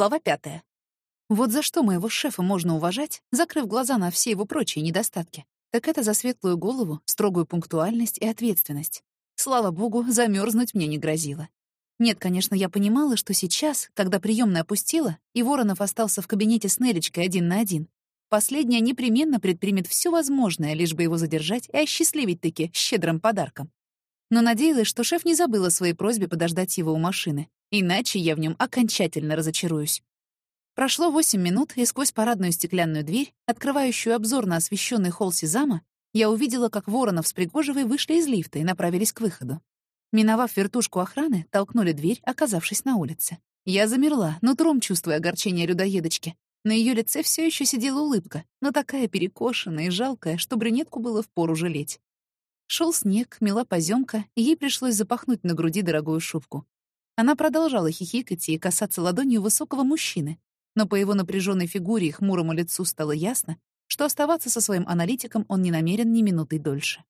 Глава пятая. Вот за что моего шефа можно уважать, закрыв глаза на все его прочие недостатки, так это за светлую голову, строгую пунктуальность и ответственность. Слава богу, замерзнуть мне не грозило. Нет, конечно, я понимала, что сейчас, когда приемная опустила, и Воронов остался в кабинете с Нелечкой один на один, последняя непременно предпримет все возможное, лишь бы его задержать и осчастливить-таки щедрым подарком. Но надеялась, что шеф не забыл о своей просьбе подождать его у машины, иначе я в нем окончательно разочаруюсь. Прошло восемь минут, и сквозь парадную стеклянную дверь, открывающую обзор на освещенный холл Сезама, я увидела, как Воронов с Пригожевой вышли из лифта и направились к выходу. Миновав вертушку охраны, толкнули дверь, оказавшись на улице. Я замерла, нутром чувствуя огорчение людоедочки. На ее лице все еще сидела улыбка, но такая перекошенная и жалкая, что брюнетку было впору жалеть. Шел снег, мела поземка, и ей пришлось запахнуть на груди дорогую шубку. Она продолжала хихикать и касаться ладонью высокого мужчины, но по его напряженной фигуре и хмурому лицу стало ясно, что оставаться со своим аналитиком он не намерен ни минуты дольше.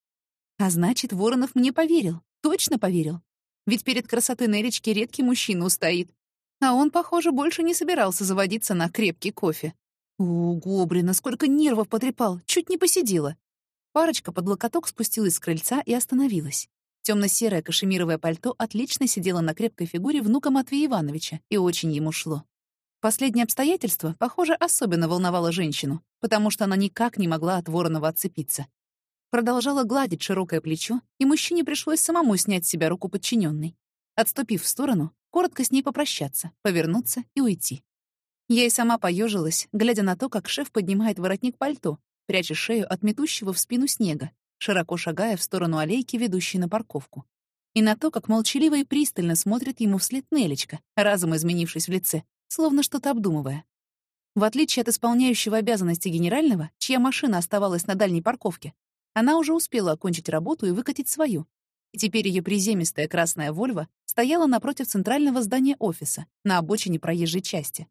А значит, Воронов мне поверил, точно поверил. Ведь перед красотой Нелечки редкий мужчина устоит. А он, похоже, больше не собирался заводиться на крепкий кофе. У, Гобрина, сколько нервов потрепал, чуть не посидела. Парочка под локоток спустилась с крыльца и остановилась. Темно-серое кашемировое пальто отлично сидело на крепкой фигуре внука Матвея Ивановича и очень ему шло. Последнее обстоятельство, похоже, особенно волновало женщину, потому что она никак не могла от Воронова отцепиться. Продолжала гладить широкое плечо, и мужчине пришлось самому снять с себя руку подчиненной. Отступив в сторону, коротко с ней попрощаться, повернуться и уйти. Я и сама поежилась, глядя на то, как шеф поднимает воротник пальто, пряча шею от метущего в спину снега, широко шагая в сторону аллейки, ведущей на парковку. И на то, как молчаливо и пристально смотрит ему вслед Нелечка, разом изменившись в лице, словно что-то обдумывая. В отличие от исполняющего обязанности генерального, чья машина оставалась на дальней парковке, она уже успела окончить работу и выкатить свою. И теперь ее приземистая красная «Вольво» стояла напротив центрального здания офиса, на обочине проезжей части.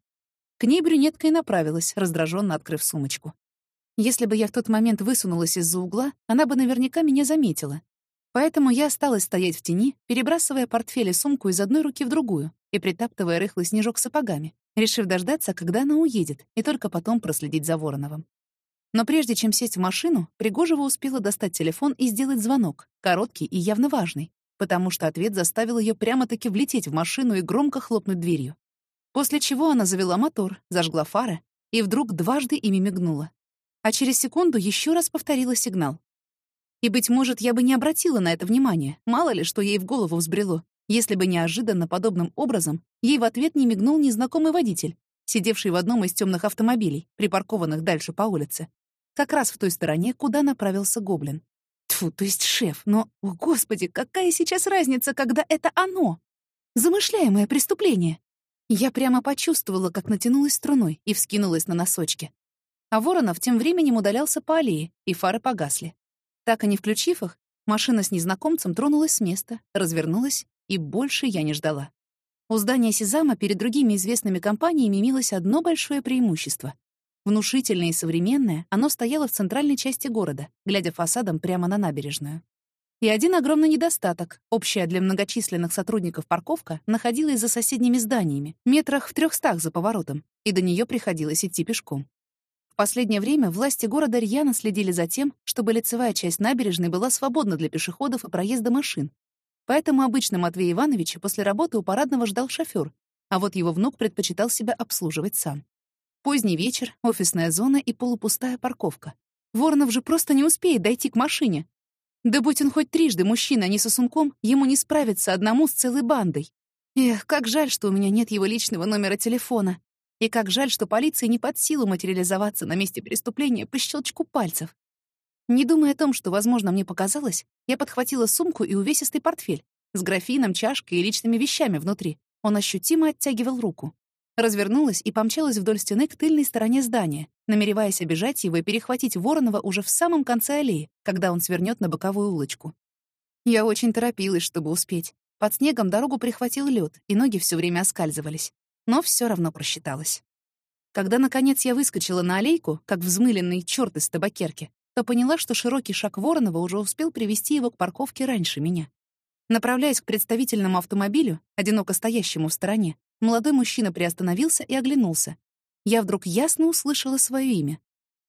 К ней брюнетка и направилась, раздраженно открыв сумочку. Если бы я в тот момент высунулась из-за угла, она бы наверняка меня заметила. Поэтому я осталась стоять в тени, перебрасывая портфель и сумку из одной руки в другую, и притаптывая рыхлый снежок сапогами, решив дождаться, когда она уедет, и только потом проследить за Вороновым. Но прежде чем сесть в машину, Пригожева успела достать телефон и сделать звонок, короткий и явно важный, потому что ответ заставил ее прямо-таки влететь в машину и громко хлопнуть дверью. После чего она завела мотор, зажгла фары и вдруг дважды ими мигнула. А через секунду еще раз повторила сигнал. И, быть может, я бы не обратила на это внимания, мало ли, что ей в голову взбрело, если бы неожиданно подобным образом ей в ответ не мигнул незнакомый водитель, сидевший в одном из темных автомобилей, припаркованных дальше по улице, как раз в той стороне, куда направился гоблин. Тфу, то есть шеф, но, о господи, какая сейчас разница, когда это оно? Замышляемое преступление. Я прямо почувствовала, как натянулась струной и вскинулась на носочки. А Воронов тем временем удалялся по аллее, и фары погасли. Так и не включив их, машина с незнакомцем тронулась с места, развернулась и больше я не ждала. У здания Сезама перед другими известными компаниями имелось одно большое преимущество. Внушительное и современное, оно стояло в центральной части города, глядя фасадом прямо на набережную. И один огромный недостаток, общая для многочисленных сотрудников парковка, находилась за соседними зданиями, метрах в трехстах за поворотом, и до нее приходилось идти пешком. Последнее время власти города рьяно следили за тем, чтобы лицевая часть набережной была свободна для пешеходов и проезда машин, Поэтому обычно Матвей Иванович после работы у парадного ждал шофёр, а вот его внук предпочитал себя обслуживать сам. Поздний вечер, офисная зона и полупустая парковка. Воронов же просто не успеет дойти к машине. Да будь он хоть трижды мужчина, а не сосунком, ему не справиться одному с целой бандой. Эх, как жаль, что у меня нет его личного номера телефона. И как жаль, что полиции не под силу материализоваться на месте преступления по щелчку пальцев. Не думая о том, что, возможно, мне показалось, я подхватила сумку и увесистый портфель с графином, чашкой и личными вещами внутри. Он ощутимо оттягивал руку. Развернулась и помчалась вдоль стены к тыльной стороне здания, намереваясь обижать его и перехватить Воронова уже в самом конце аллеи, когда он свернет на боковую улочку. Я очень торопилась, чтобы успеть. Под снегом дорогу прихватил лед, и ноги все время оскальзывались. Но все равно просчиталась. Когда, наконец, я выскочила на аллейку, как взмыленный черт из табакерки, то поняла, что широкий шаг Воронова уже успел привести его к парковке раньше меня. Направляясь к представительному автомобилю, одиноко стоящему в стороне, молодой мужчина приостановился и оглянулся. Я вдруг ясно услышала свое имя.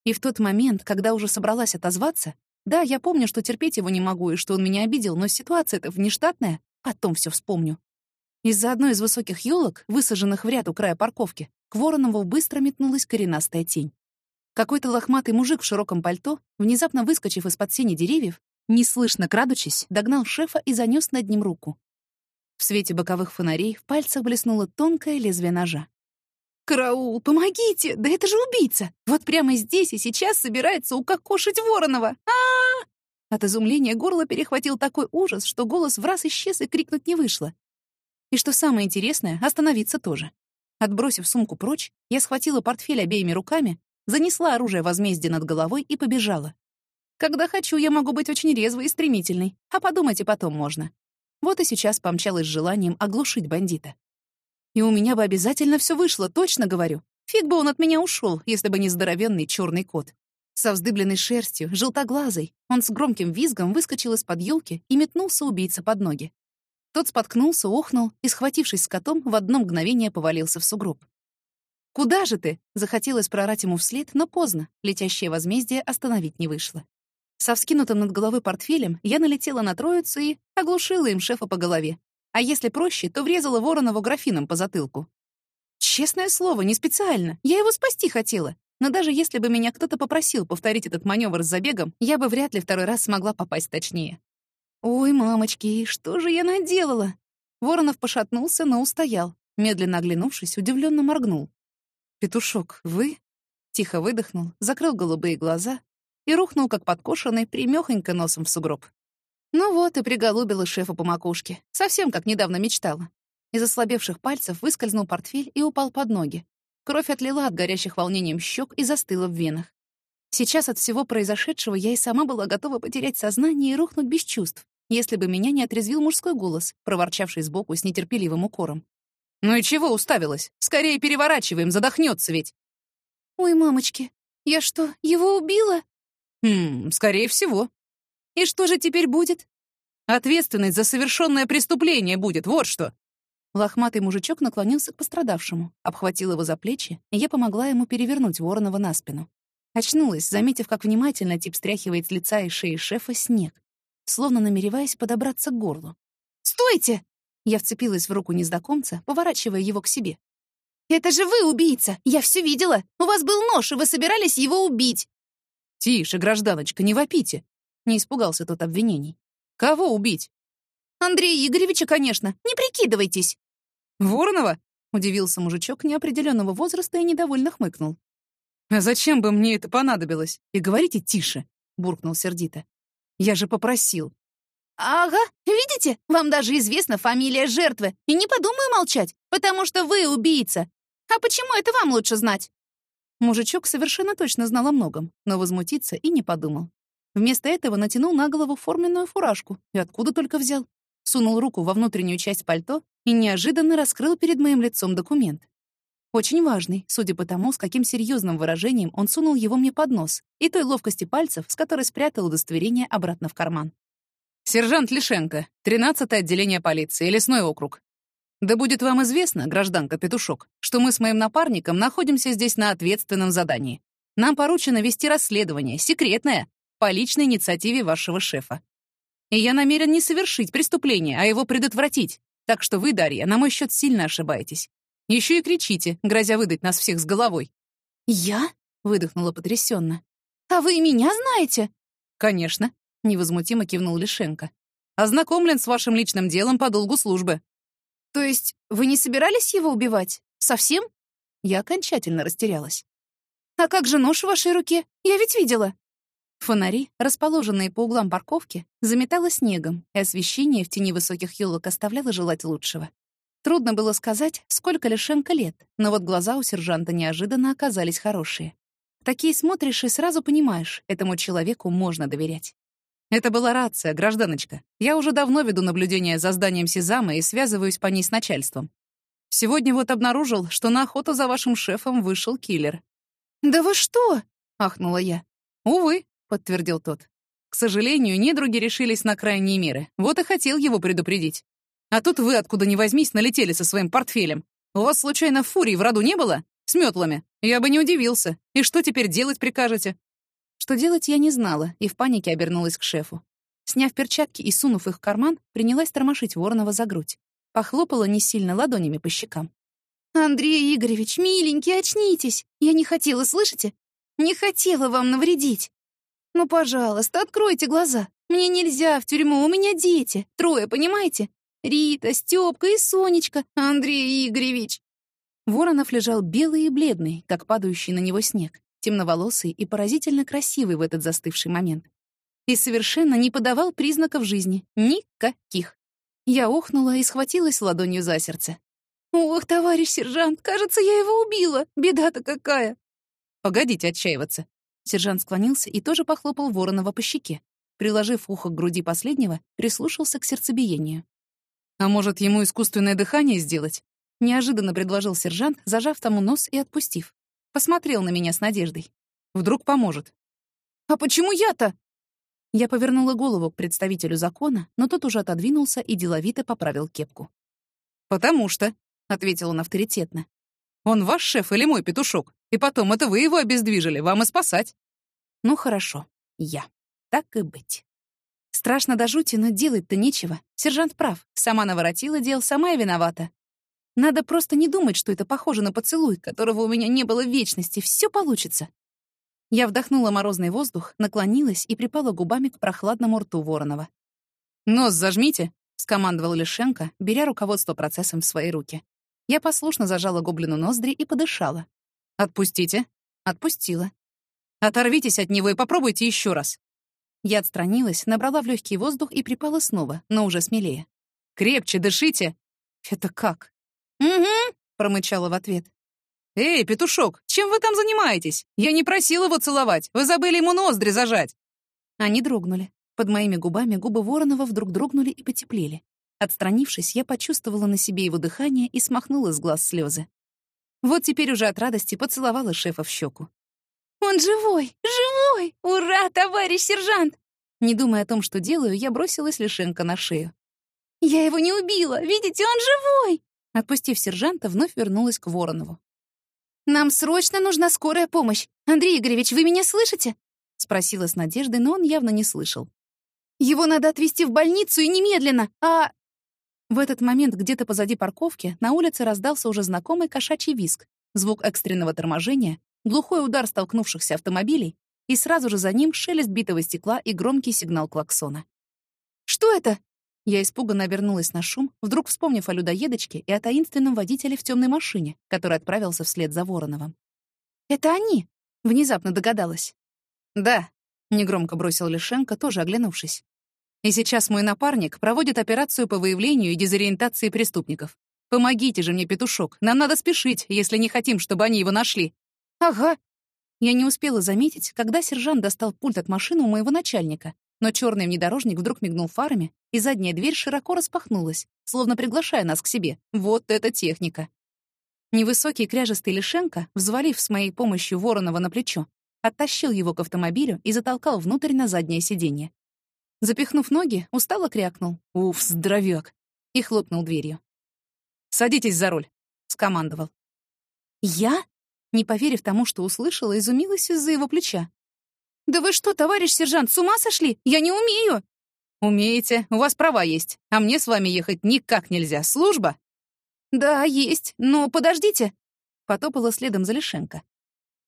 И в тот момент, когда уже собралась отозваться, да, я помню, что терпеть его не могу и что он меня обидел, но ситуация-то внештатная, потом все вспомню. Из-за одной из высоких елок, высаженных в ряд у края парковки, к Воронову быстро метнулась коренастая тень. Какой-то лохматый мужик в широком пальто, внезапно выскочив из-под сени деревьев, неслышно крадучись, догнал шефа и занёс над ним руку. В свете боковых фонарей в пальцах блеснуло тонкое лезвие ножа. «Караул, помогите! Да это же убийца! Вот прямо здесь и сейчас собирается укокошить Воронова! а, -а, От изумления горло перехватил такой ужас, что голос в раз исчез и крикнуть не вышло. И что самое интересное, остановиться тоже. Отбросив сумку прочь, я схватила портфель обеими руками, занесла оружие возмездия над головой и побежала. Когда хочу, я могу быть очень резвой и стремительной, а подумать и потом можно. Вот и сейчас помчалась с желанием оглушить бандита. И у меня бы обязательно все вышло, точно говорю. Фиг бы он от меня ушел, если бы не здоровенный черный кот. Со вздыбленной шерстью, желтоглазый, он с громким визгом выскочил из-под елки и метнулся убийца под ноги. Тот споткнулся, охнул и, схватившись с котом, в одно мгновение повалился в сугроб. «Куда же ты?» — захотелось прорать ему вслед, но поздно. Летящее возмездие остановить не вышло. Со вскинутым над головой портфелем я налетела на троицу и оглушила им шефа по голове. А если проще, то врезала Воронову графином по затылку. Честное слово, не специально. Я его спасти хотела. Но даже если бы меня кто-то попросил повторить этот маневр с забегом, я бы вряд ли второй раз смогла попасть точнее. «Ой, мамочки, что же я наделала?» Воронов пошатнулся, но устоял. Медленно оглянувшись, удивленно моргнул. «Петушок, вы?» Тихо выдохнул, закрыл голубые глаза и рухнул, как подкошенный, примёхонько носом в сугроб. Ну вот и приголубила шефа по макушке, совсем как недавно мечтала. Из ослабевших пальцев выскользнул портфель и упал под ноги. Кровь отлила от горящих волнением щек и застыла в венах. Сейчас от всего произошедшего я и сама была готова потерять сознание и рухнуть без чувств, если бы меня не отрезвил мужской голос, проворчавший сбоку с нетерпеливым укором. «Ну и чего уставилась? Скорее переворачиваем, задохнется ведь!» «Ой, мамочки, я что, его убила?» «Хм, скорее всего». «И что же теперь будет?» «Ответственность за совершенное преступление будет, вот что!» Лохматый мужичок наклонился к пострадавшему, обхватил его за плечи, и я помогла ему перевернуть Воронова на спину. Очнулась, заметив, как внимательно тип стряхивает с лица и шеи шефа снег, словно намереваясь подобраться к горлу. «Стойте!» Я вцепилась в руку незнакомца, поворачивая его к себе. «Это же вы убийца! Я все видела! У вас был нож, и вы собирались его убить!» «Тише, гражданочка, не вопите!» Не испугался тот обвинений. «Кого убить?» «Андрея Игоревича, конечно! Не прикидывайтесь!» «Воронова?» — удивился мужичок неопределенного возраста и недовольно хмыкнул. «А зачем бы мне это понадобилось? И говорите тише!» — буркнул сердито. «Я же попросил!» «Ага, видите? Вам даже известна фамилия жертвы. И не подумаю молчать, потому что вы убийца. А почему это вам лучше знать?» Мужичок совершенно точно знал о многом, но возмутиться и не подумал. Вместо этого натянул на голову форменную фуражку и откуда только взял. Сунул руку во внутреннюю часть пальто и неожиданно раскрыл перед моим лицом документ. Очень важный, судя по тому, с каким серьезным выражением он сунул его мне под нос, и той ловкости пальцев, с которой спрятал удостоверение обратно в карман. «Сержант Лишенко, 13-е отделение полиции, лесной округ. Да будет вам известно, гражданка Петушок, что мы с моим напарником находимся здесь на ответственном задании. Нам поручено вести расследование, секретное, по личной инициативе вашего шефа. И я намерен не совершить преступление, а его предотвратить. Так что вы, Дарья, на мой счет сильно ошибаетесь. Еще и кричите, грозя выдать нас всех с головой». «Я?» — выдохнула потрясенно. «А вы меня знаете?» «Конечно», — невозмутимо кивнул Лишенко. «Ознакомлен с вашим личным делом по долгу службы». «То есть вы не собирались его убивать? Совсем?» Я окончательно растерялась. «А как же нож в вашей руке? Я ведь видела». Фонари, расположенные по углам парковки, заметало снегом, и освещение в тени высоких елок оставляло желать лучшего. Трудно было сказать, сколько Лишенко лет, но вот глаза у сержанта неожиданно оказались хорошие. Такие смотришь и сразу понимаешь, этому человеку можно доверять. Это была рация, гражданочка. Я уже давно веду наблюдение за зданием Сезама и связываюсь по ней с начальством. Сегодня вот обнаружил, что на охоту за вашим шефом вышел киллер. «Да вы что?» — ахнула я. «Увы», — подтвердил тот. «К сожалению, недруги решились на крайние меры. Вот и хотел его предупредить. А тут вы, откуда ни возьмись, налетели со своим портфелем. У вас, случайно, фурий в роду не было? С метлами? Я бы не удивился. И что теперь делать прикажете?» Что делать, я не знала, и в панике обернулась к шефу. Сняв перчатки и сунув их в карман, принялась тормошить Воронова за грудь. Похлопала не сильно ладонями по щекам. «Андрей Игоревич, миленький, очнитесь! Я не хотела, слышите? Не хотела вам навредить! Ну, пожалуйста, откройте глаза! Мне нельзя в тюрьму, у меня дети, трое, понимаете? Рита, Стёпка и Сонечка, Андрей Игоревич!» Воронов лежал белый и бледный, как падающий на него снег, темноволосый и поразительно красивый в этот застывший момент. И совершенно не подавал признаков жизни. Никаких. Я охнула и схватилась ладонью за сердце. «Ох, товарищ сержант, кажется, я его убила. Беда-то какая!» «Погодите отчаиваться». Сержант склонился и тоже похлопал Воронова по щеке. Приложив ухо к груди последнего, прислушался к сердцебиению. «А может, ему искусственное дыхание сделать?» Неожиданно предложил сержант, зажав тому нос и отпустив. Посмотрел на меня с надеждой. «Вдруг поможет». «А почему я-то?» Я повернула голову к представителю закона, но тот уже отодвинулся и деловито поправил кепку. «Потому что», ответил он авторитетно. «Он ваш шеф или мой петушок? И потом, это вы его обездвижили, вам и спасать». «Ну хорошо, я. Так и быть». Страшно до жути, но делать-то нечего. Сержант прав. Сама наворотила дел, сама и виновата. Надо просто не думать, что это похоже на поцелуй, которого у меня не было в вечности. Все получится. Я вдохнула морозный воздух, наклонилась и припала губами к прохладному рту Воронова. «Нос зажмите», — скомандовал Лишенко, беря руководство процессом в свои руки. Я послушно зажала гоблину ноздри и подышала. «Отпустите». Отпустила. «Оторвитесь от него и попробуйте еще раз». Я отстранилась, набрала в легкий воздух и припала снова, но уже смелее. «Крепче дышите!» «Это как?» «Угу», — промычала в ответ. «Эй, петушок, чем вы там занимаетесь? Я не просил его целовать. Вы забыли ему ноздри зажать». Они дрогнули. Под моими губами губы Воронова вдруг дрогнули и потеплели. Отстранившись, я почувствовала на себе его дыхание и смахнула с глаз слезы. Вот теперь уже от радости поцеловала шефа в щеку. «Он живой! Живой! Ура, товарищ сержант!» Не думая о том, что делаю, я бросилась Лишенко на шею. «Я его не убила! Видите, он живой!» Отпустив сержанта, вновь вернулась к Воронову. «Нам срочно нужна скорая помощь! Андрей Игоревич, вы меня слышите?» — спросила с надеждой, но он явно не слышал. «Его надо отвезти в больницу и немедленно, а в этот момент где-то позади парковки на улице раздался уже знакомый кошачий визг, звук экстренного торможения, глухой удар столкнувшихся автомобилей и сразу же за ним шелест битого стекла и громкий сигнал клаксона. «Что это?» Я испуганно обернулась на шум, вдруг вспомнив о людоедочке и о таинственном водителе в темной машине, который отправился вслед за Вороновым. «Это они!» — внезапно догадалась. «Да», — негромко бросил Лишенко, тоже оглянувшись. И сейчас мой напарник проводит операцию по выявлению и дезориентации преступников. Помогите же мне, петушок. Нам надо спешить, если не хотим, чтобы они его нашли. Ага. Я не успела заметить, когда сержант достал пульт от машины у моего начальника, но черный внедорожник вдруг мигнул фарами, и задняя дверь широко распахнулась, словно приглашая нас к себе. Вот это техника. Невысокий кряжестый Лишенко, взвалив с моей помощью Воронова на плечо, оттащил его к автомобилю и затолкал внутрь на заднее сиденье. Запихнув ноги, устало крякнул. «Уф, здоровяк!» и хлопнул дверью. «Садитесь за руль», — скомандовал. «Я?» Не поверив тому, что услышала, изумилась из-за его плеча. «Да вы что, товарищ сержант, с ума сошли? Я не умею!» «Умеете, у вас права есть, а мне с вами ехать никак нельзя. Служба?» «Да, есть, но подождите!» Потопала следом за Лишенко.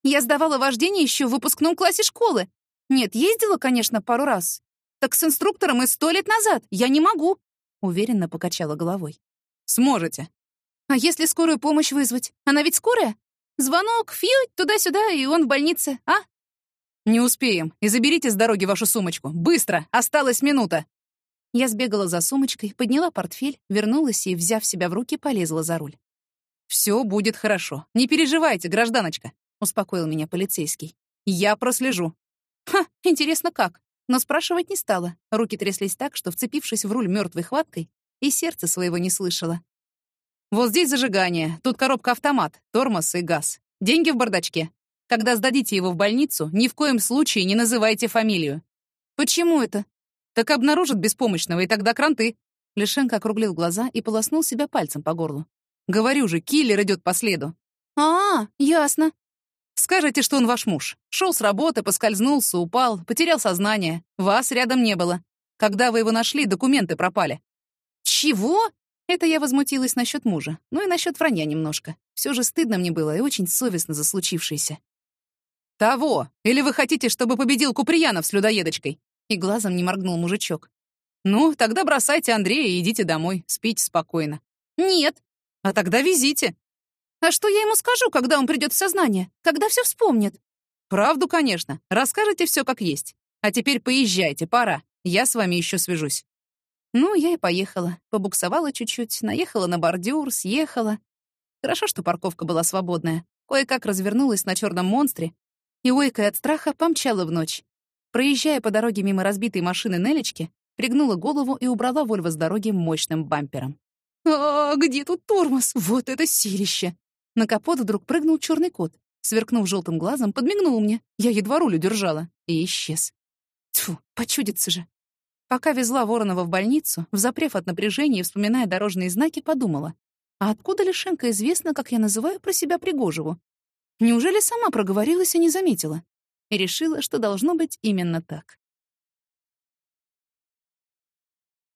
«Я сдавала вождение еще в выпускном классе школы. Нет, ездила, конечно, пару раз, так с инструктором и сто лет назад. Я не могу. Уверенно покачала головой. Сможете. А если скорую помощь вызвать? Она ведь скорая? Звонок, фьють, туда-сюда, и он в больнице, а? Не успеем. И заберите с дороги вашу сумочку. Быстро! Осталась минута. Я сбегала за сумочкой, подняла портфель, вернулась и, взяв себя в руки, полезла за руль. Все будет хорошо. Не переживайте, гражданочка», — успокоил меня полицейский. «Я прослежу». «Ха, интересно как?» Но спрашивать не стала. Руки тряслись так, что, вцепившись в руль мертвой хваткой, и сердце своего не слышала. «Вот здесь зажигание, тут коробка-автомат, тормоз и газ. Деньги в бардачке. Когда сдадите его в больницу, ни в коем случае не называйте фамилию». «Почему это?» «Так обнаружат беспомощного, и тогда кранты». Лишенко округлил глаза и полоснул себя пальцем по горлу. Говорю же, киллер идет по следу. А, ясно. Скажете, что он ваш муж. Шел с работы, поскользнулся, упал, потерял сознание. Вас рядом не было. Когда вы его нашли, документы пропали. Чего? Это я возмутилась насчет мужа. Ну и насчет вранья немножко. Все же стыдно мне было и очень совестно за случившееся. «Того! Или вы хотите, чтобы победил Куприянов с людоедочкой?» И глазом не моргнул мужичок. «Ну, тогда бросайте Андрея и идите домой, спите спокойно». «Нет». «А тогда везите». «А что я ему скажу, когда он придет в сознание? Когда все вспомнит?» «Правду, конечно. Расскажете все как есть. А теперь поезжайте, пора. Я с вами еще свяжусь». Ну, я и поехала. Побуксовала чуть-чуть, наехала на бордюр, съехала. Хорошо, что парковка была свободная. Кое-как развернулась на черном монстре и, ойкая от страха, помчала в ночь. Проезжая по дороге мимо разбитой машины Нелечки, пригнула голову и убрала Вольво с дороги мощным бампером. «А, где тут тормоз? Вот это силище!» На капот вдруг прыгнул черный кот. Сверкнув желтым глазом, подмигнул мне. Я едва руль удержала. И исчез. Тьфу, почудится же. Пока везла Воронова в больницу, взапрев от напряжения и вспоминая дорожные знаки, подумала. А откуда Лишенко известно, как я называю про себя Пригожеву? Неужели сама проговорилась и не заметила? И решила, что должно быть именно так.